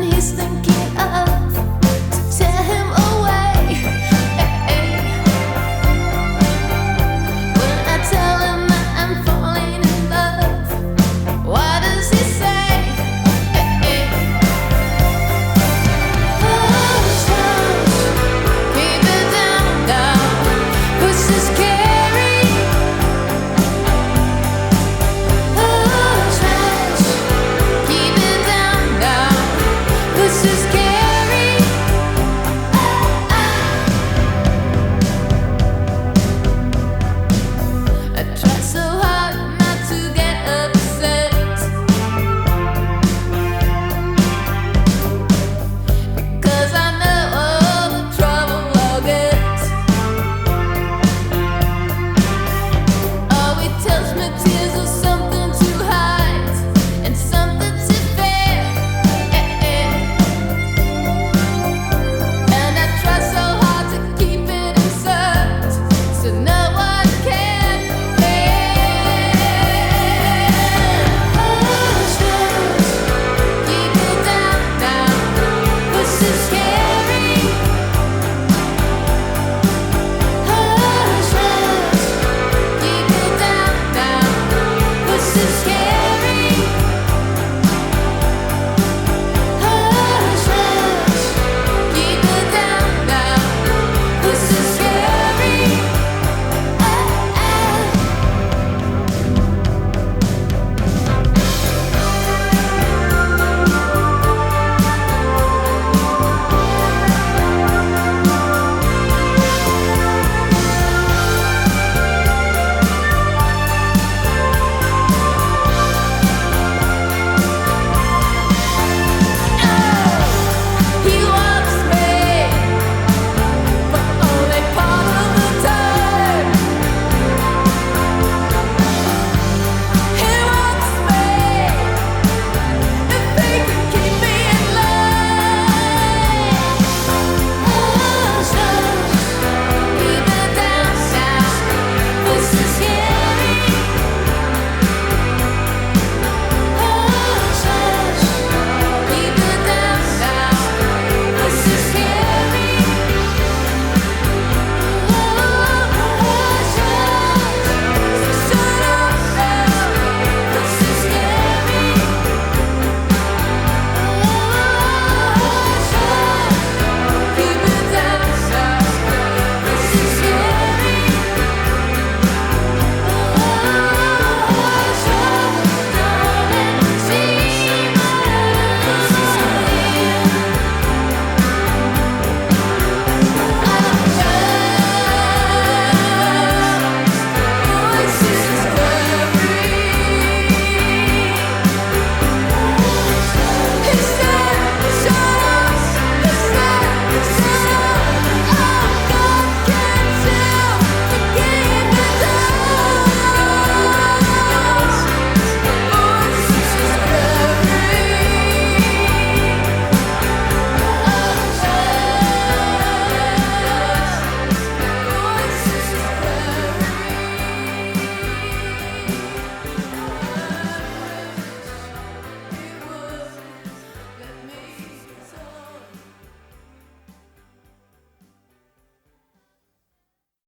he's thinking